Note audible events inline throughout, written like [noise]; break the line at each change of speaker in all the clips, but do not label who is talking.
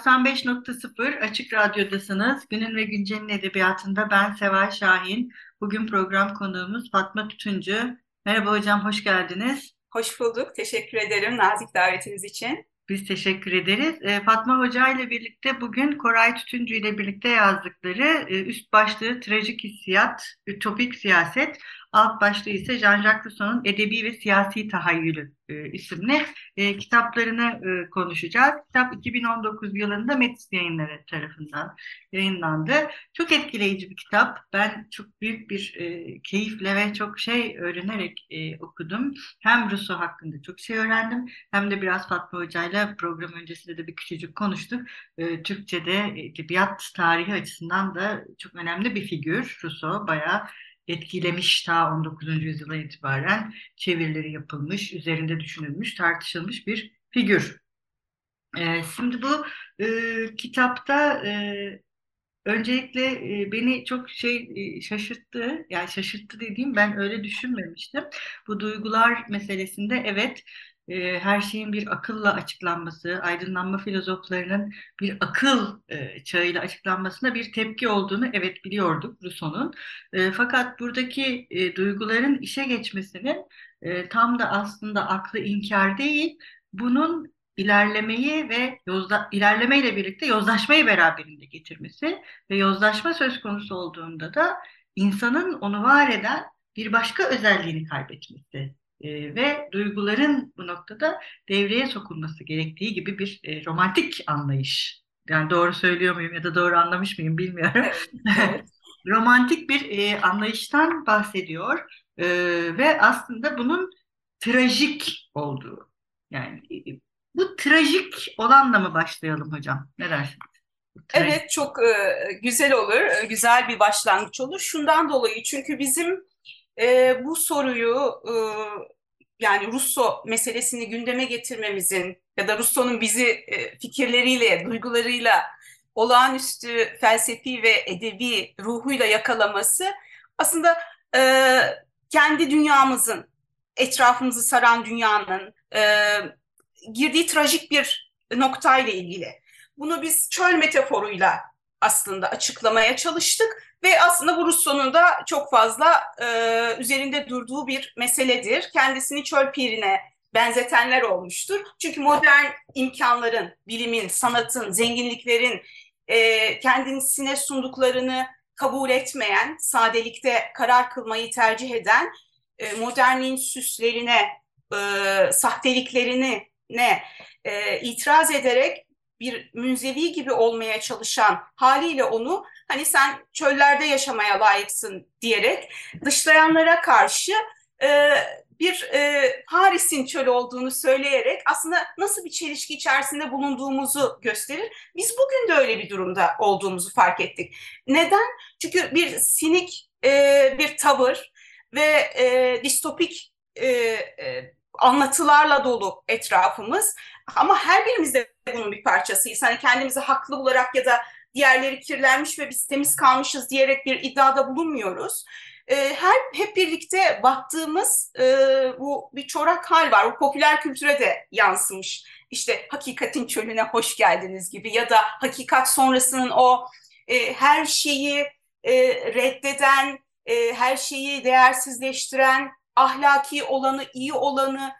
95.0 Açık Radyo'dasınız. Günün ve Güncel'in edebiyatında ben Seval Şahin. Bugün program konuğumuz Fatma Tütüncü. Merhaba hocam, hoş geldiniz.
Hoş bulduk. Teşekkür ederim nazik davetiniz için.
Biz teşekkür ederiz. E, Fatma Hoca ile birlikte bugün Koray Tütüncü ile birlikte yazdıkları e, üst başlığı Trajik Hissiyat, Ütopik Siyaset, alt başlığı ise Jean-Jacques Rousseau'nun Edebi ve Siyasi Tahayyülü e, isimli e, kitaplarını e, konuşacağız. Kitap 2019 yılında Metis Yayınları tarafından yayınlandı. Çok etkileyici bir kitap. Ben çok büyük bir e, keyifle ve çok şey öğrenerek e, okudum. Hem Rousseau hakkında çok şey öğrendim hem de biraz Fatma Hoca'yla program öncesinde de bir küçücük konuştuk. E, Türkçe'de edebiyat tarihi açısından da çok önemli bir figür Rousseau. Bayağı etkilemiş ta 19. yüzyıla itibaren çevirileri yapılmış, üzerinde düşünülmüş, tartışılmış bir figür. E, şimdi bu e, kitapta e, öncelikle e, beni çok şey e, şaşırttı. Yani şaşırttı dediğim ben öyle düşünmemiştim. Bu duygular meselesinde evet e, her şeyin bir akılla açıklanması, aydınlanma filozoflarının bir akıl e, çağıyla açıklanmasına bir tepki olduğunu evet biliyorduk Rousseau'nun. E, fakat buradaki e, duyguların işe geçmesinin e, tam da aslında aklı inkar değil, bunun ilerlemeyi ve yozla, ilerlemeyle birlikte yozlaşmayı beraberinde getirmesi ve yozlaşma söz konusu olduğunda da insanın onu var eden bir başka özelliğini kaybetmesi e, ve duyguların bu noktada devreye sokulması gerektiği gibi bir e, romantik anlayış. Yani doğru söylüyor muyum ya da doğru anlamış mıyım bilmiyorum. Evet, [laughs] romantik bir e, anlayıştan bahsediyor e, ve aslında bunun trajik olduğu. Yani e, bu trajik olanla mı başlayalım hocam? Ne dersiniz?
Evet çok e, güzel olur, e, güzel bir başlangıç olur. Şundan dolayı çünkü bizim e, bu soruyu e, yani Russo meselesini gündeme getirmemizin ya da Russo'nun bizi e, fikirleriyle, duygularıyla olağanüstü felsefi ve edebi ruhuyla yakalaması aslında e, kendi dünyamızın, etrafımızı saran dünyanın e, girdiği trajik bir noktayla ilgili. Bunu biz çöl metaforuyla aslında açıklamaya çalıştık ve aslında bu Rousseau'nun da çok fazla e, üzerinde durduğu bir meseledir. Kendisini çöl pirine benzetenler olmuştur. Çünkü modern imkanların, bilimin, sanatın, zenginliklerin e, kendisine sunduklarını kabul etmeyen, sadelikte karar kılmayı tercih eden, e, modernliğin süslerine, e, sahteliklerini ne e, itiraz ederek bir münzevi gibi olmaya çalışan haliyle onu hani sen çöllerde yaşamaya layıksın diyerek dışlayanlara karşı e, bir e, Paris'in çöl olduğunu söyleyerek aslında nasıl bir çelişki içerisinde bulunduğumuzu gösterir. Biz bugün de öyle bir durumda olduğumuzu fark ettik. Neden? Çünkü bir sinik e, bir tavır ve e, distopik e, e, anlatılarla dolu etrafımız. Ama her birimiz de bunun bir parçasıyız. Hani kendimizi haklı olarak ya da diğerleri kirlenmiş ve biz temiz kalmışız diyerek bir iddiada bulunmuyoruz. Ee, her hep birlikte baktığımız e, bu bir çorak hal var. Bu popüler kültüre de yansımış. İşte hakikatin çölüne hoş geldiniz gibi ya da hakikat sonrasının o e, her şeyi e, reddeden, her şeyi değersizleştiren, ahlaki olanı, iyi olanı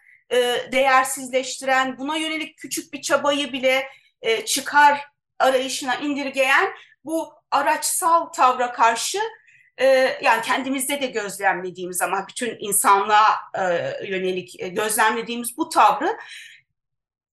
değersizleştiren, buna yönelik küçük bir çabayı bile çıkar arayışına indirgeyen bu araçsal tavra karşı e, yani kendimizde de gözlemlediğimiz ama bütün insanlığa e, yönelik e, gözlemlediğimiz bu tavrı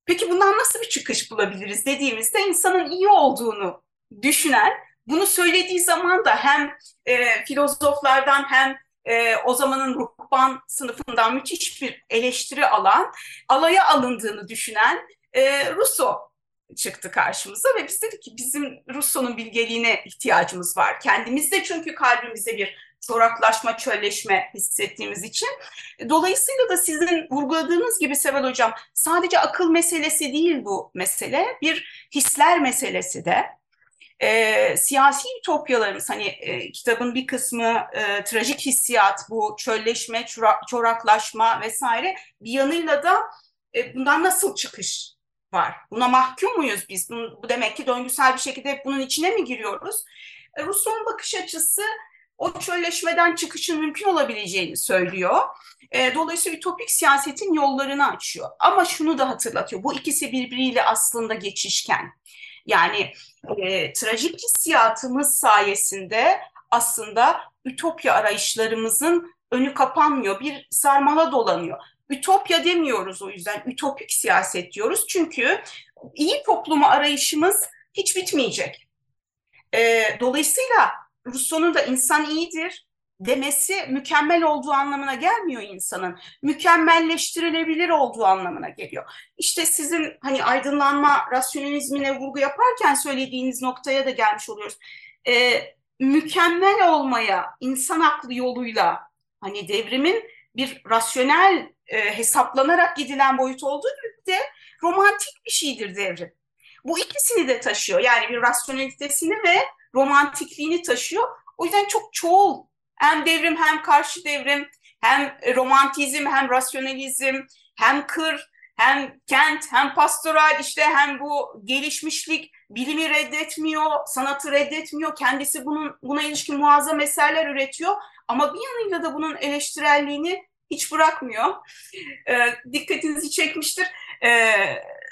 peki bundan nasıl bir çıkış bulabiliriz? dediğimizde insanın iyi olduğunu düşünen bunu söylediği zaman da hem e, filozoflardan hem e, o zamanın ruhban sınıfından müthiş bir eleştiri alan, alaya alındığını düşünen e, Rousseau çıktı karşımıza ve biz dedik ki bizim Rousseau'nun bilgeliğine ihtiyacımız var. Kendimizde çünkü kalbimizde bir çoraklaşma, çölleşme hissettiğimiz için. Dolayısıyla da sizin vurguladığınız gibi Seval Hocam sadece akıl meselesi değil bu mesele, bir hisler meselesi de. E, siyasi ütopyalarımız hani e, kitabın bir kısmı e, trajik hissiyat, bu çölleşme, çora, çoraklaşma vesaire bir yanıyla da e, bundan nasıl çıkış var? Buna mahkum muyuz biz? Bu, bu demek ki döngüsel bir şekilde bunun içine mi giriyoruz? E, Rousseau'nun bakış açısı o çölleşmeden çıkışın mümkün olabileceğini söylüyor. E, dolayısıyla ütopik siyasetin yollarını açıyor. Ama şunu da hatırlatıyor. Bu ikisi birbiriyle aslında geçişken. Yani e, trajik hissiyatımız sayesinde aslında ütopya arayışlarımızın önü kapanmıyor. Bir sarmala dolanıyor. Ütopya demiyoruz o yüzden. Ütopik siyaset diyoruz. Çünkü iyi toplumu arayışımız hiç bitmeyecek. E, dolayısıyla Rousseau'nun da insan iyidir demesi mükemmel olduğu anlamına gelmiyor insanın. Mükemmelleştirilebilir olduğu anlamına geliyor. İşte sizin hani aydınlanma rasyonalizmine vurgu yaparken söylediğiniz noktaya da gelmiş oluyoruz. Ee, mükemmel olmaya insan aklı yoluyla hani devrimin bir rasyonel e, hesaplanarak gidilen boyut olduğu gibi de romantik bir şeydir devrim. Bu ikisini de taşıyor. Yani bir rasyonelitesini ve romantikliğini taşıyor. O yüzden çok çoğul hem devrim hem karşı devrim hem romantizm hem rasyonalizm hem kır hem kent hem pastoral işte hem bu gelişmişlik bilimi reddetmiyor, sanatı reddetmiyor. Kendisi bunun buna ilişkin muazzam eserler üretiyor ama bir yanıyla da bunun eleştirelliğini hiç bırakmıyor. E, dikkatinizi çekmiştir. E,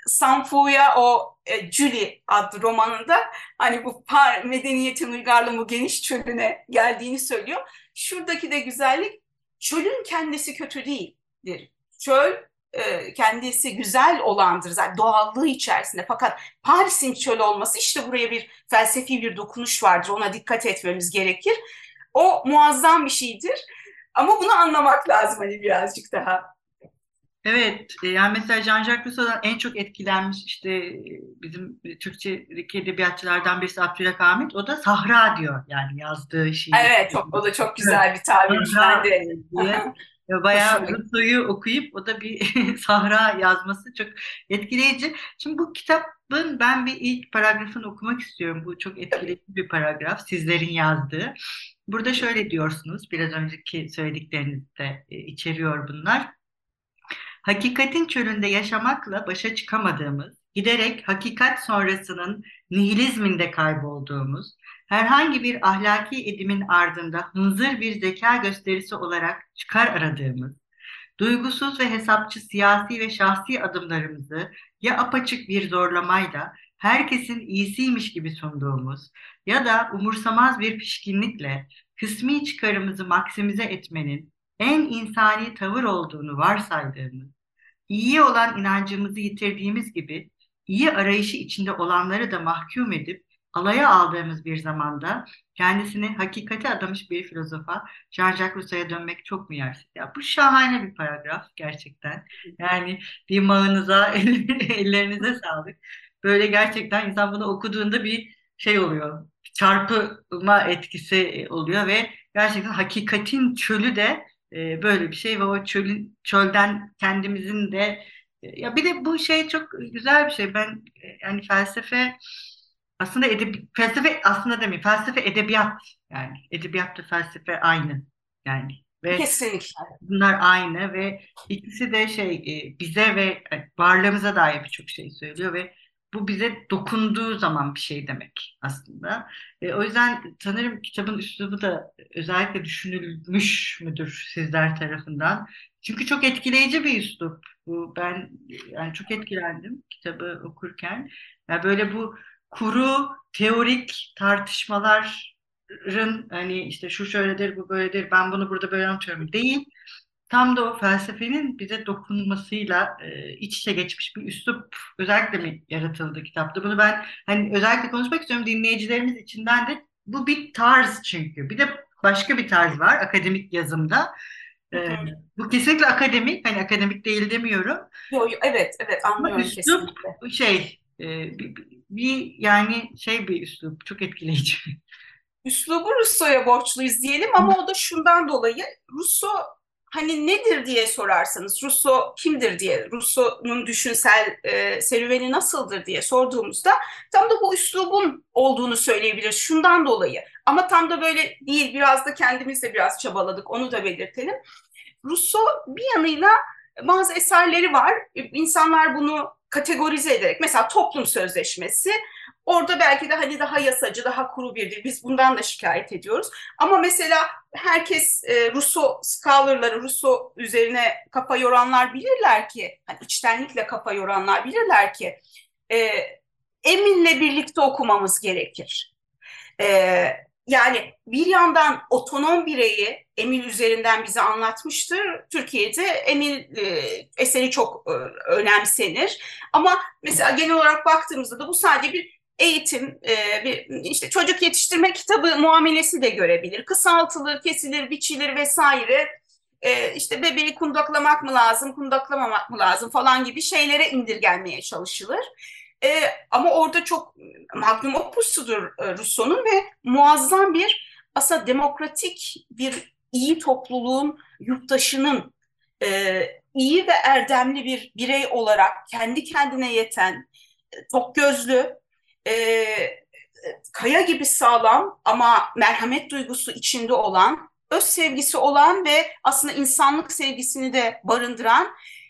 Sanfu'ya o e, Julie adlı romanında hani bu medeniyetin uygarlığı bu geniş çölüne geldiğini söylüyor. Şuradaki de güzellik çölün kendisi kötü değildir. Çöl e, kendisi güzel olandır zaten doğallığı içerisinde. Fakat Paris'in çöl olması işte buraya bir felsefi bir dokunuş vardır. Ona dikkat etmemiz gerekir. O muazzam bir şeydir. Ama bunu anlamak lazım hani birazcık daha.
Evet, e, yani mesela Jean-Jacques Rousseau'dan en çok etkilenmiş işte e, bizim Türkçedeki edebiyatçılardan birisi Abdülhak Hamit, o da Sahra diyor yani yazdığı şey.
Evet, çok, o da çok güzel bir tabir. De.
diye. Bayağı Rousseau'yu okuyup o da bir [laughs] Sahra yazması çok etkileyici. Şimdi bu kitabın ben bir ilk paragrafını okumak istiyorum. Bu çok etkileyici bir paragraf sizlerin yazdığı. Burada şöyle diyorsunuz, biraz önceki söylediklerinizde e, içeriyor bunlar. Hakikatin çölünde yaşamakla başa çıkamadığımız, giderek hakikat sonrasının nihilizminde kaybolduğumuz, herhangi bir ahlaki edimin ardında hınzır bir zeka gösterisi olarak çıkar aradığımız, duygusuz ve hesapçı siyasi ve şahsi adımlarımızı ya apaçık bir zorlamayla herkesin iyisiymiş gibi sunduğumuz ya da umursamaz bir pişkinlikle kısmi çıkarımızı maksimize etmenin en insani tavır olduğunu varsaydığımız, iyi olan inancımızı yitirdiğimiz gibi iyi arayışı içinde olanları da mahkum edip alaya aldığımız bir zamanda kendisini hakikate adamış bir filozofa Jean-Jacques Rousseau'ya dönmek çok mu yersiz? Ya bu şahane bir paragraf gerçekten. Yani dimağınıza, [laughs] ellerinize sağlık. Böyle gerçekten insan bunu okuduğunda bir şey oluyor. Çarpıma etkisi oluyor ve gerçekten hakikatin çölü de e, böyle bir şey ve o çölün çölden kendimizin de e, ya bir de bu şey çok güzel bir şey. Ben e, yani felsefe aslında edebi, felsefe aslında demeyeyim felsefe edebiyat yani edebiyat ve felsefe aynı yani ve
Kesinlikle.
bunlar aynı ve ikisi de şey bize ve varlığımıza dair birçok şey söylüyor ve bu bize dokunduğu zaman bir şey demek aslında. E, o yüzden sanırım kitabın üslubu da özellikle düşünülmüş müdür sizler tarafından. Çünkü çok etkileyici bir üslup. Bu ben yani çok etkilendim kitabı okurken. Yani böyle bu kuru teorik tartışmaların hani işte şu şöyledir bu böyledir ben bunu burada böyle anlatıyorum değil tam da o felsefenin bize dokunmasıyla e, iç içe geçmiş bir üslup özellikle mi yaratıldı kitapta? Bunu ben hani özellikle konuşmak istiyorum dinleyicilerimiz içinden de bu bir tarz çünkü. Bir de başka bir tarz var akademik yazımda. Ee, bu kesinlikle akademik, hani akademik değil demiyorum.
Yo, yo, evet, evet anlıyorum
üslup,
kesinlikle.
Şey, e, bir, bir yani şey bir üslup, çok etkileyici.
Üslubu Russo'ya borçluyuz diyelim ama o da şundan dolayı Russo hani nedir diye sorarsanız Russo kimdir diye Russo'nun düşünsel e, serüveni nasıldır diye sorduğumuzda tam da bu üslubun olduğunu söyleyebiliriz şundan dolayı ama tam da böyle değil biraz da kendimiz de biraz çabaladık onu da belirtelim. Russo bir yanıyla bazı eserleri var insanlar bunu kategorize ederek mesela toplum sözleşmesi Orada belki de hani daha yasacı, daha kuru bir dil. Biz bundan da şikayet ediyoruz. Ama mesela herkes e, Russo scholarları, Russo üzerine kafa yoranlar bilirler ki, hani içtenlikle kafa yoranlar bilirler ki e, Emin'le birlikte okumamız gerekir. E, yani bir yandan otonom bireyi Emin üzerinden bize anlatmıştır. Türkiye'de Emin e, eseri çok e, önemsenir. Ama mesela genel olarak baktığımızda da bu sadece bir eğitim, e, bir işte çocuk yetiştirme kitabı muamelesi de görebilir. Kısaltılır, kesilir, biçilir vesaire. E, işte bebeği kundaklamak mı lazım, kundaklamamak mı lazım falan gibi şeylere indirgenmeye çalışılır. E, ama orada çok magnum opusudur e, Rousseau'nun ve muazzam bir aslında demokratik bir iyi topluluğun yurttaşının e, iyi ve erdemli bir birey olarak kendi kendine yeten, çok gözlü, e, kaya gibi sağlam ama merhamet duygusu içinde olan, öz sevgisi olan ve aslında insanlık sevgisini de barındıran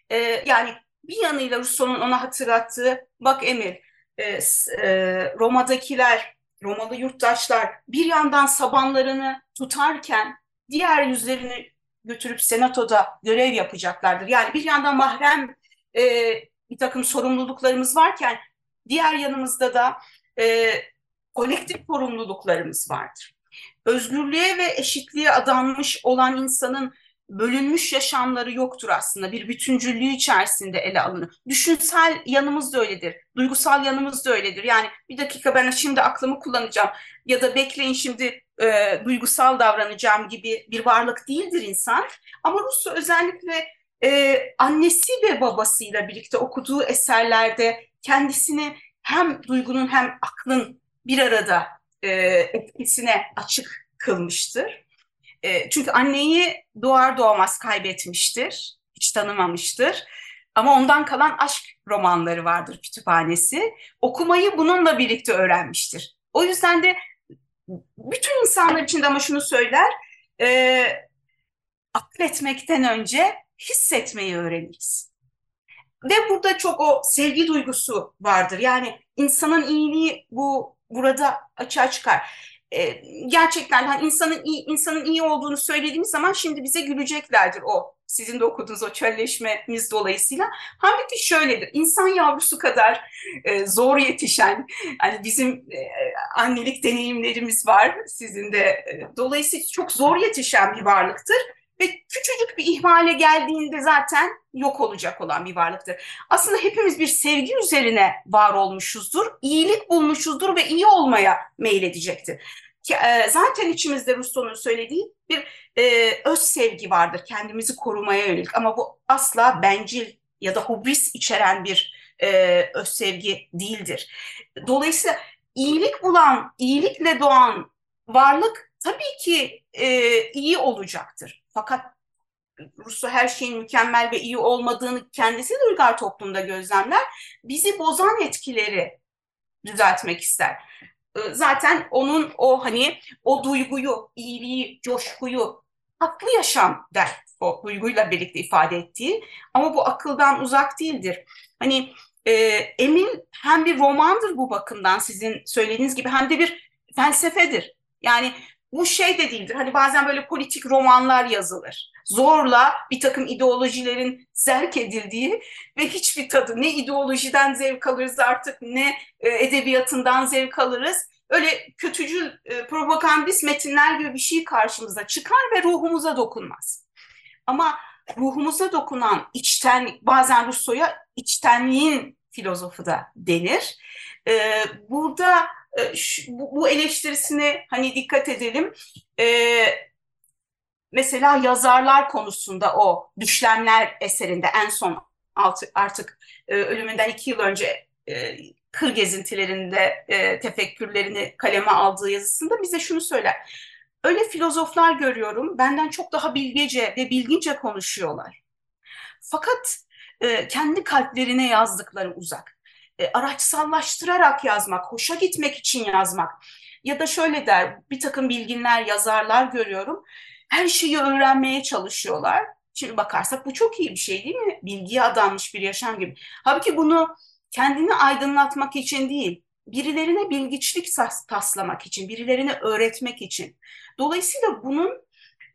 e, yani bir yanıyla Rousseau'nun ona hatırlattığı bak Emir e, e, Roma'dakiler Romalı yurttaşlar bir yandan sabanlarını tutarken diğer yüzlerini götürüp senatoda görev yapacaklardır. Yani bir yandan mahrem e, bir takım sorumluluklarımız varken Diğer yanımızda da e, kolektif sorumluluklarımız vardır. Özgürlüğe ve eşitliğe adanmış olan insanın bölünmüş yaşamları yoktur aslında. Bir bütüncüllüğü içerisinde ele alınır. Düşünsel yanımız da öyledir. Duygusal yanımız da öyledir. Yani bir dakika ben şimdi aklımı kullanacağım ya da bekleyin şimdi e, duygusal davranacağım gibi bir varlık değildir insan. Ama Rusya özellikle e, annesi ve babasıyla birlikte okuduğu eserlerde kendisini hem duygunun hem aklın bir arada e, etkisine açık kılmıştır. E, çünkü anneyi doğar doğmaz kaybetmiştir, hiç tanımamıştır. Ama ondan kalan aşk romanları vardır kütüphanesi. Okumayı bununla birlikte öğrenmiştir. O yüzden de bütün insanlar için de ama şunu söyler, e, akletmekten önce hissetmeyi öğreniriz. Ve burada çok o sevgi duygusu vardır. Yani insanın iyiliği bu burada açığa çıkar. Ee, gerçekten hani insanın iyi insanın iyi olduğunu söylediğimiz zaman şimdi bize güleceklerdir o sizin de okuduğunuz o çölleşmemiz dolayısıyla. Halbuki şöyledir. İnsan yavrusu kadar e, zor yetişen, hani bizim e, annelik deneyimlerimiz var sizin de. E, dolayısıyla çok zor yetişen bir varlıktır ve küçücük bir ihmale geldiğinde zaten yok olacak olan bir varlıktır. Aslında hepimiz bir sevgi üzerine var olmuşuzdur, iyilik bulmuşuzdur ve iyi olmaya meyledecektir. E, zaten içimizde Rousseau'nun söylediği bir e, öz sevgi vardır kendimizi korumaya yönelik ama bu asla bencil ya da hubris içeren bir e, öz sevgi değildir. Dolayısıyla iyilik bulan, iyilikle doğan varlık tabii ki e, iyi olacaktır. Fakat Rousseau her şeyin mükemmel ve iyi olmadığını kendisi de uygar toplumda gözlemler. Bizi bozan etkileri düzeltmek ister. Ee, zaten onun o hani o duyguyu, iyiliği, coşkuyu, haklı yaşam der o duyguyla birlikte ifade ettiği. Ama bu akıldan uzak değildir. Hani e, Emin hem bir romandır bu bakımdan sizin söylediğiniz gibi hem de bir felsefedir. Yani bu şey de değildir. Hani bazen böyle politik romanlar yazılır. Zorla bir takım ideolojilerin zerk edildiği ve hiçbir tadı ne ideolojiden zevk alırız artık ne e, edebiyatından zevk alırız. Öyle kötücül e, propagandist metinler gibi bir şey karşımıza çıkar ve ruhumuza dokunmaz. Ama ruhumuza dokunan içten bazen Rousseau'ya içtenliğin filozofu da denir. Burada e, şu, bu, bu eleştirisine hani dikkat edelim. E, mesela yazarlar konusunda o Düşlemler eserinde en son artık e, ölümünden iki yıl önce e, kır gezintilerinde e, tefekkürlerini kaleme aldığı yazısında bize şunu söyler. Öyle filozoflar görüyorum, benden çok daha bilgece ve bilgince konuşuyorlar. Fakat kendi kalplerine yazdıkları uzak. E, araçsallaştırarak yazmak, hoşa gitmek için yazmak. Ya da şöyle der, bir takım bilginler, yazarlar görüyorum. Her şeyi öğrenmeye çalışıyorlar. Şimdi bakarsak bu çok iyi bir şey değil mi? Bilgiye adanmış bir yaşam gibi. Halbuki bunu kendini aydınlatmak için değil, birilerine bilgiçlik taslamak için, birilerine öğretmek için. Dolayısıyla bunun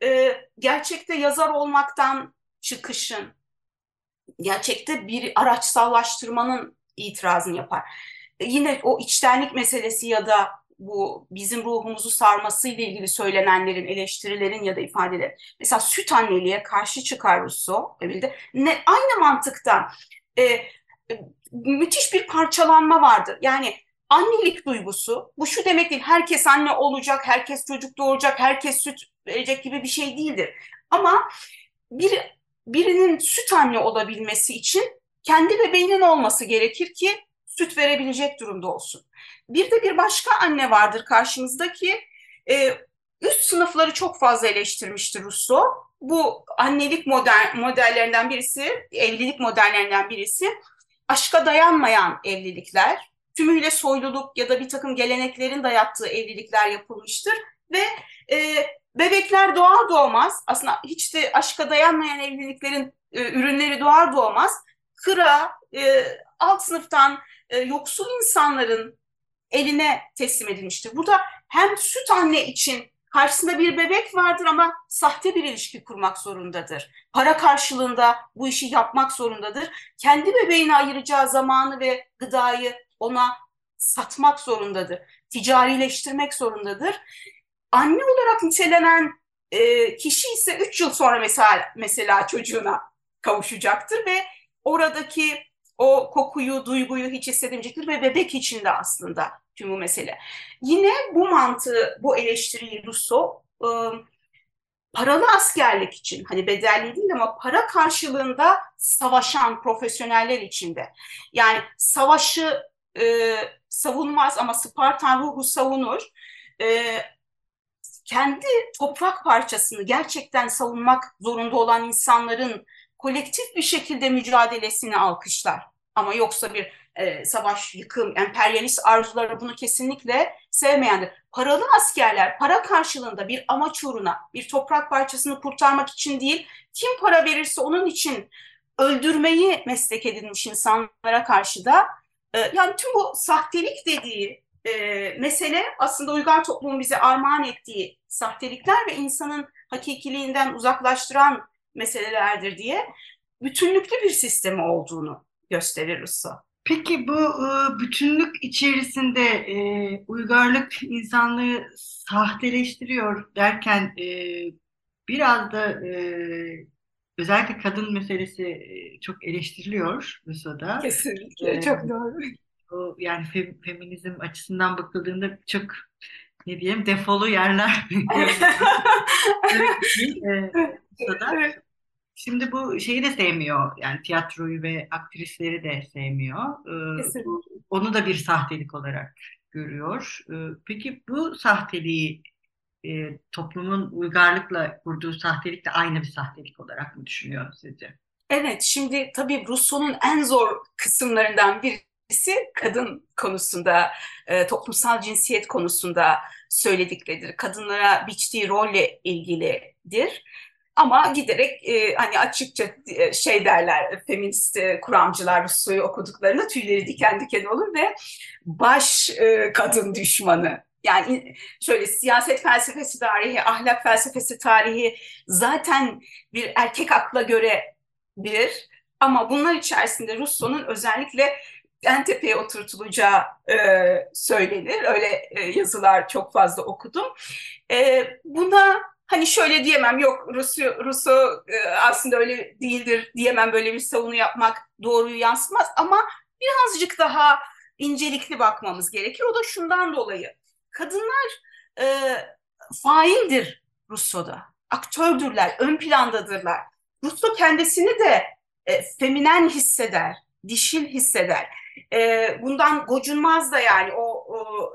e, gerçekte yazar olmaktan çıkışın, gerçekte bir araçsallaştırmanın itirazını yapar. E, yine o içtenlik meselesi ya da bu bizim ruhumuzu sarması ile ilgili söylenenlerin, eleştirilerin ya da ifadeler. Mesela süt anneliğe karşı çıkar Rousseau. Ne, aynı mantıktan e, müthiş bir parçalanma vardır. Yani annelik duygusu bu şu demek değil herkes anne olacak, herkes çocuk doğuracak, herkes süt verecek gibi bir şey değildir. Ama bir birinin süt anne olabilmesi için kendi bebeğinin olması gerekir ki süt verebilecek durumda olsun. Bir de bir başka anne vardır karşımızda ki e, üst sınıfları çok fazla eleştirmiştir Rousseau. Bu annelik model, modellerinden birisi, evlilik modellerinden birisi aşka dayanmayan evlilikler, tümüyle soyluluk ya da bir takım geleneklerin dayattığı evlilikler yapılmıştır ve e, bebekler doğar doğmaz aslında hiç de aşka dayanmayan evliliklerin e, ürünleri doğar doğmaz kıra e, alt sınıftan e, yoksul insanların eline teslim edilmiştir. Burada hem süt anne için Karşısında bir bebek vardır ama sahte bir ilişki kurmak zorundadır. Para karşılığında bu işi yapmak zorundadır. Kendi bebeğine ayıracağı zamanı ve gıdayı ona satmak zorundadır. Ticarileştirmek zorundadır. Anne olarak nitelenen e, kişi ise 3 yıl sonra mesela, mesela çocuğuna kavuşacaktır ve oradaki o kokuyu, duyguyu hiç hissedemeyecektir ve bebek içinde aslında tüm bu mesele. Yine bu mantığı, bu eleştiriyi Rousseau ıı, paralı askerlik için hani bedelli değil ama para karşılığında savaşan profesyoneller içinde. Yani savaşı e, savunmaz ama Spartan ruhu savunur. E, kendi toprak parçasını gerçekten savunmak zorunda olan insanların kolektif bir şekilde mücadelesini alkışlar. Ama yoksa bir e, savaş, yıkım, emperyalist arzuları bunu kesinlikle sevmeyendir. Paralı askerler para karşılığında bir amaç uğruna bir toprak parçasını kurtarmak için değil, kim para verirse onun için öldürmeyi meslek edinmiş insanlara karşı da e, yani tüm bu sahtelik dediği e, mesele aslında uygar toplumun bize armağan ettiği sahtelikler ve insanın hakikiliğinden uzaklaştıran meselelerdir diye bütünlüklü bir sistemi olduğunu gösterir Rousseau.
Peki bu e, bütünlük içerisinde e, uygarlık insanlığı sahteleştiriyor derken e, biraz da özellikle kadın meselesi çok eleştiriliyor Rusya'da.
Kesinlikle, çok doğru.
O, yani fe, feminizm açısından bakıldığında çok ne diyeyim defolu yerler. [laughs] evet, [laughs] Rusya'da. Şimdi bu şeyi de sevmiyor. Yani tiyatroyu ve aktrisleri de sevmiyor. Ee, onu da bir sahtelik olarak görüyor. Ee, peki bu sahteliği e, toplumun uygarlıkla kurduğu sahtelik de aynı bir sahtelik olarak mı düşünüyor sizce?
Evet, şimdi tabii Rousseau'nun en zor kısımlarından birisi kadın konusunda, e, toplumsal cinsiyet konusunda söyledikleridir. Kadınlara biçtiği rolle ilgilidir. Ama giderek e, hani açıkça e, şey derler feminist e, kuramcılar Rousseau'yu okuduklarında tüyleri diken diken olur ve baş e, kadın düşmanı yani şöyle siyaset felsefesi tarihi, ahlak felsefesi tarihi zaten bir erkek akla göre bir ama bunlar içerisinde Rousseau'nun özellikle en tepeye oturtulacağı e, söylenir. Öyle e, yazılar çok fazla okudum. E, buna hani şöyle diyemem yok Rousseau, Rousseau e, aslında öyle değildir diyemem böyle bir savunu yapmak doğruyu yansıtmaz ama birazcık daha incelikli bakmamız gerekir. O da şundan dolayı. Kadınlar e, faildir Russo'da. Aktördürler, ön plandadırlar. Russo kendisini de e, feminen hisseder, dişil hisseder. E, bundan gocunmaz da yani o, o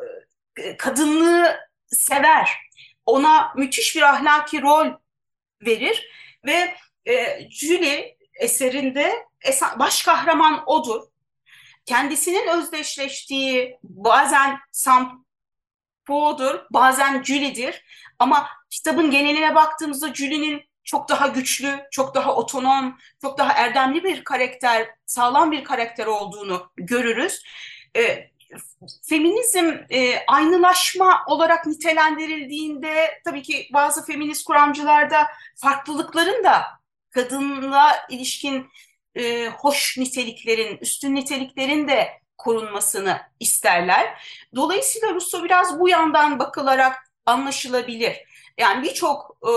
e, kadınlığı sever. Ona müthiş bir ahlaki rol verir ve e, Julie eserinde baş kahraman odur. Kendisinin özdeşleştiği bazen Sampo'dur, bazen Julie'dir. Ama kitabın geneline baktığımızda Julie'nin çok daha güçlü, çok daha otonom, çok daha erdemli bir karakter, sağlam bir karakter olduğunu görürüz. E, feminizm e, aynılaşma olarak nitelendirildiğinde tabii ki bazı feminist kuramcılarda farklılıkların da kadınla ilişkin e, hoş niteliklerin, üstün niteliklerin de korunmasını isterler. Dolayısıyla Russo biraz bu yandan bakılarak anlaşılabilir. Yani birçok e,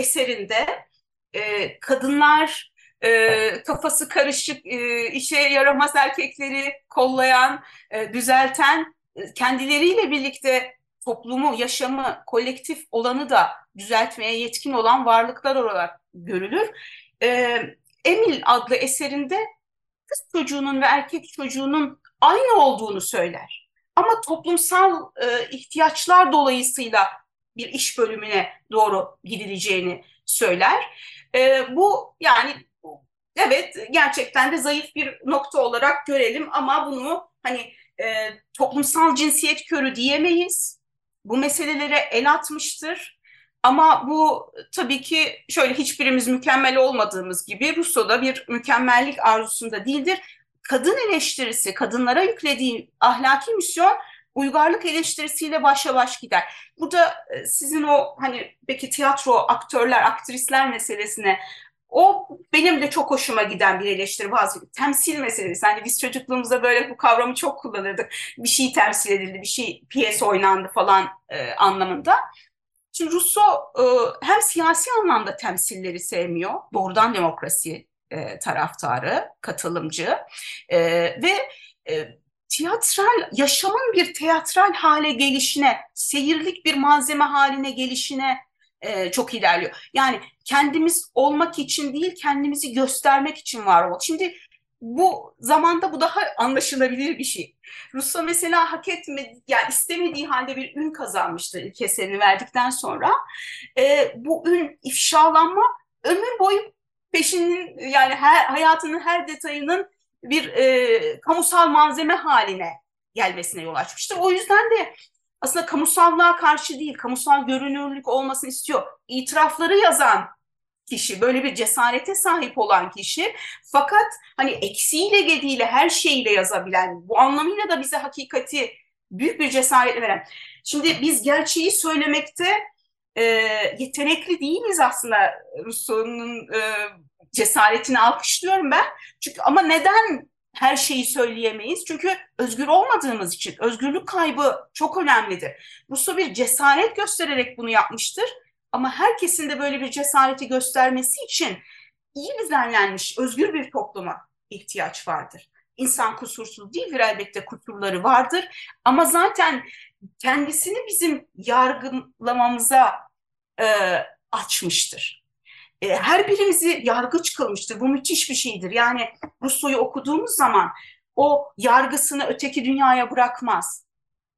eserinde e, kadınlar e, kafası karışık, e, işe yaramaz erkekleri kollayan, e, düzelten, e, kendileriyle birlikte toplumu, yaşamı, kolektif olanı da düzeltmeye yetkin olan varlıklar olarak görülür. E, Emil adlı eserinde kız çocuğunun ve erkek çocuğunun aynı olduğunu söyler. Ama toplumsal e, ihtiyaçlar dolayısıyla bir iş bölümüne doğru gidileceğini söyler. E, bu yani evet gerçekten de zayıf bir nokta olarak görelim ama bunu hani e, toplumsal cinsiyet körü diyemeyiz. Bu meselelere el atmıştır. Ama bu tabii ki şöyle hiçbirimiz mükemmel olmadığımız gibi Rousseau'da bir mükemmellik arzusunda değildir. Kadın eleştirisi, kadınlara yüklediği ahlaki misyon uygarlık eleştirisiyle başa baş gider. Burada e, sizin o hani peki tiyatro, aktörler, aktrisler meselesine o benim de çok hoşuma giden bir eleştiri bazı temsil meselesi. Hani biz çocukluğumuzda böyle bu kavramı çok kullanırdık. Bir şey temsil edildi, bir şey piyes oynandı falan e, anlamında. Şimdi Rousseau e, hem siyasi anlamda temsilleri sevmiyor, doğrudan demokrasi e, taraftarı, katılımcı e, ve e, tiyatral, yaşamın bir teatral hale gelişine, seyirlik bir malzeme haline gelişine e, çok ilerliyor. Yani kendimiz olmak için değil, kendimizi göstermek için var olmak. Şimdi bu zamanda bu daha anlaşılabilir bir şey. Rusya mesela hak etmedi, yani istemediği halde bir ün kazanmıştı ilk verdikten sonra. E, bu ün ifşalanma ömür boyu peşinin yani her hayatının her detayının bir e, kamusal malzeme haline gelmesine yol açmıştır. O yüzden de aslında kamusallığa karşı değil, kamusal görünürlük olmasını istiyor. İtirafları yazan kişi, böyle bir cesarete sahip olan kişi fakat hani eksiğiyle gediğiyle her şeyiyle yazabilen, bu anlamıyla da bize hakikati büyük bir cesaret veren. Şimdi biz gerçeği söylemekte e, yetenekli değiliz aslında Rousseau'nun e, cesaretini alkışlıyorum ben. Çünkü ama neden her şeyi söyleyemeyiz? Çünkü özgür olmadığımız için özgürlük kaybı çok önemlidir. Rousseau bir cesaret göstererek bunu yapmıştır ama herkesin de böyle bir cesareti göstermesi için iyi düzenlenmiş, özgür bir topluma ihtiyaç vardır. İnsan kusursuz değildir elbette kusurları vardır ama zaten kendisini bizim yargılamamıza e, açmıştır. E, her birimizi yargıç kılmıştır. Bu müthiş bir şeydir. Yani Rousseau'yu okuduğumuz zaman o yargısını öteki dünyaya bırakmaz.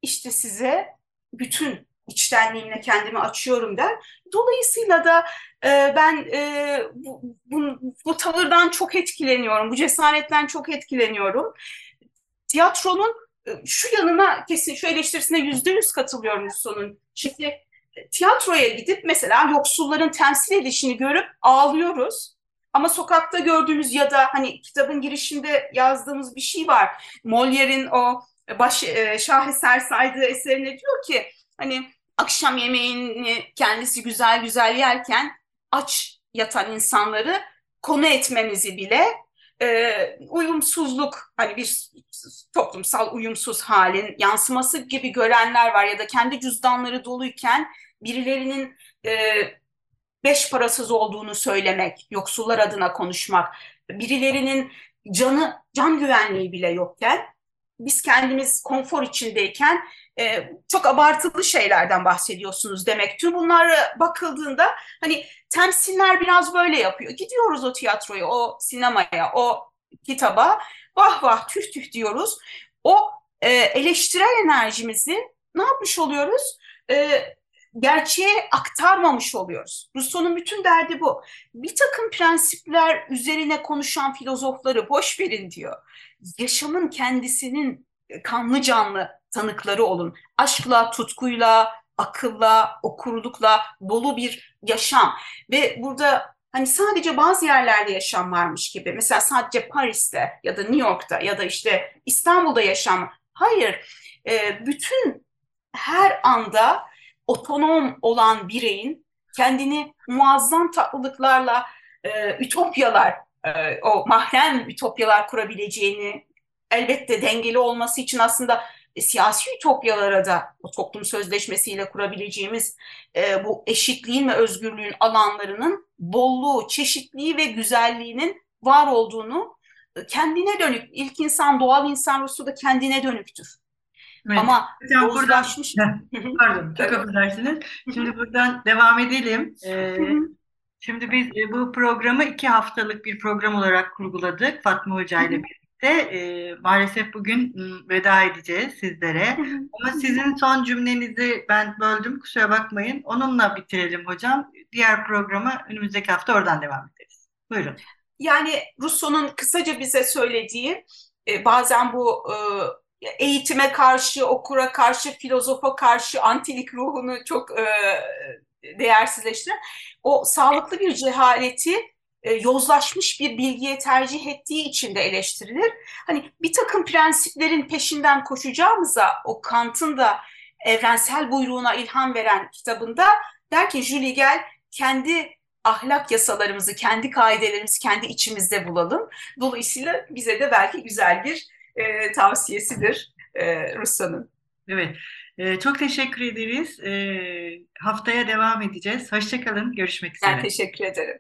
İşte size bütün içtenliğimle kendimi açıyorum der. Dolayısıyla da e, ben e, bu, bu, bu tavırdan çok etkileniyorum, bu cesaretten çok etkileniyorum. Tiyatronun e, şu yanına kesin, şu eleştirisine yüzde yüz katılıyorum sonun. Şimdi tiyatroya gidip mesela yoksulların temsil edişini görüp ağlıyoruz. Ama sokakta gördüğümüz ya da hani kitabın girişinde yazdığımız bir şey var. Molière'in o baş, e, şaheser saydığı eserine diyor ki hani akşam yemeğini kendisi güzel güzel yerken aç yatan insanları konu etmemizi bile e, uyumsuzluk hani bir toplumsal uyumsuz halin yansıması gibi görenler var ya da kendi cüzdanları doluyken birilerinin e, beş parasız olduğunu söylemek, yoksullar adına konuşmak, birilerinin canı can güvenliği bile yokken biz kendimiz konfor içindeyken e, çok abartılı şeylerden bahsediyorsunuz demek. Tüm bunlara bakıldığında hani temsiller biraz böyle yapıyor. Gidiyoruz o tiyatroya, o sinemaya, o kitaba vah vah tüh tüh diyoruz. O e, eleştirel enerjimizi ne yapmış oluyoruz? E, gerçeğe aktarmamış oluyoruz. Rousseau'nun bütün derdi bu. Bir takım prensipler üzerine konuşan filozofları boş verin diyor. Yaşamın kendisinin kanlı canlı tanıkları olun. Aşkla, tutkuyla, akılla, okurlukla dolu bir yaşam. Ve burada hani sadece bazı yerlerde yaşam varmış gibi. Mesela sadece Paris'te ya da New York'ta ya da işte İstanbul'da yaşam. Hayır, e, bütün her anda otonom olan bireyin kendini muazzam tatlılıklarla e, ütopyalar, e, o mahrem ütopyalar kurabileceğini, elbette dengeli olması için aslında e, siyasi ütopyalara da o toplum sözleşmesiyle kurabileceğimiz e, bu eşitliğin ve özgürlüğün alanlarının bolluğu, çeşitliği ve güzelliğinin var olduğunu kendine dönük, ilk insan, doğal insan Rusu da kendine dönüktür.
Evet.
Ama
Hocam buradan, pardon çok affedersiniz. Şimdi buradan devam edelim. Ee, şimdi biz e, bu programı iki haftalık bir program olarak kurguladık Fatma Hoca ile birlikte. Ee, maalesef bugün veda edeceğiz sizlere. Ama sizin son cümlenizi ben böldüm kusura bakmayın. Onunla bitirelim hocam. Diğer programa önümüzdeki hafta oradan devam ederiz. Buyurun.
Yani Rousseau'nun kısaca bize söylediği e, bazen bu e, eğitime karşı, okura karşı, filozofa karşı antilik ruhunu çok e, değersizleştiren o sağlıklı bir cehaleti e, yozlaşmış bir bilgiye tercih ettiği için de eleştirilir. Hani bir takım prensiplerin peşinden koşacağımıza o Kant'ın da evrensel buyruğuna ilham veren kitabında der ki Julie gel kendi ahlak yasalarımızı, kendi kaidelerimizi kendi içimizde bulalım. Dolayısıyla bize de belki güzel bir e, tavsiyesidir e, Rousseau'nun.
Evet. Ee, çok teşekkür ederiz. Ee, haftaya devam edeceğiz. Hoşçakalın. Görüşmek üzere.
Ben teşekkür ederim.